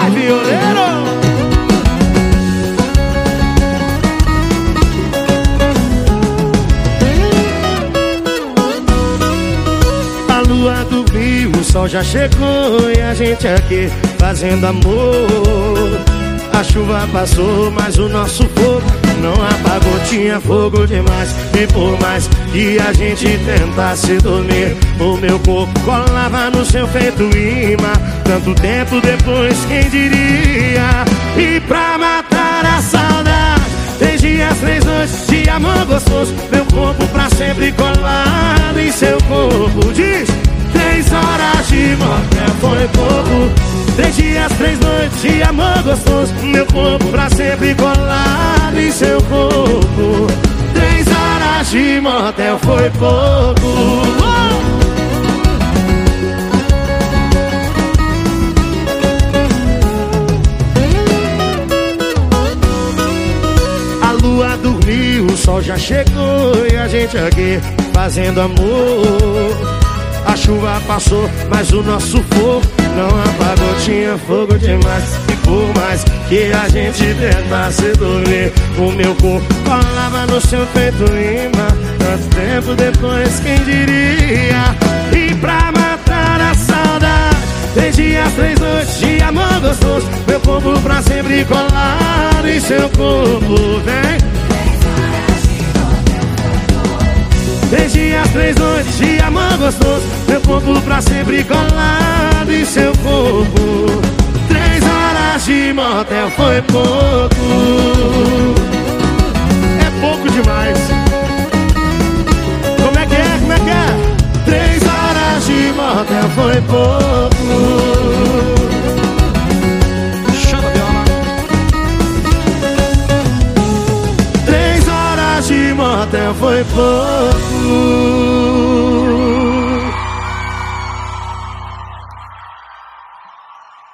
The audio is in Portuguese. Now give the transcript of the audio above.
Vai, violeiro! lua dormiu, o sol já chegou e a gente aqui fazendo amor. A chuva passou, mas o nosso fogo não apagou. Tinha fogo demais e por mais que a gente tentasse dormir, o meu corpo colava no seu feito imã. Tanto tempo depois, quem diria? E pra matar a saudade, três dias, três noites de amor gostoso, meu corpo pra sempre colado em seu corpo. Diz três horas de motel foi pouco Três dias, três noites de amor gostoso Meu corpo pra sempre colado em seu corpo Três horas de motel foi pouco o sol já chegou E a gente aqui fazendo amor. A chuva passou, mas o nosso fogo não apagou. Tinha fogo demais e por mais que a gente tentasse dormir O meu corpo colava no seu peito imã Tanto tempo depois, quem diria? E pra matar a saudade Três dias, três noites de amor gostoso. Meu corpo pra sempre colado em seu corpo Vem Três três noites de amor gostoso. Meu corpo pra sempre colado em seu corpo. Três horas de motel foi pouco. É pouco demais. Como é que é, como é que é? Três horas de motel foi pouco. Motel foi pouco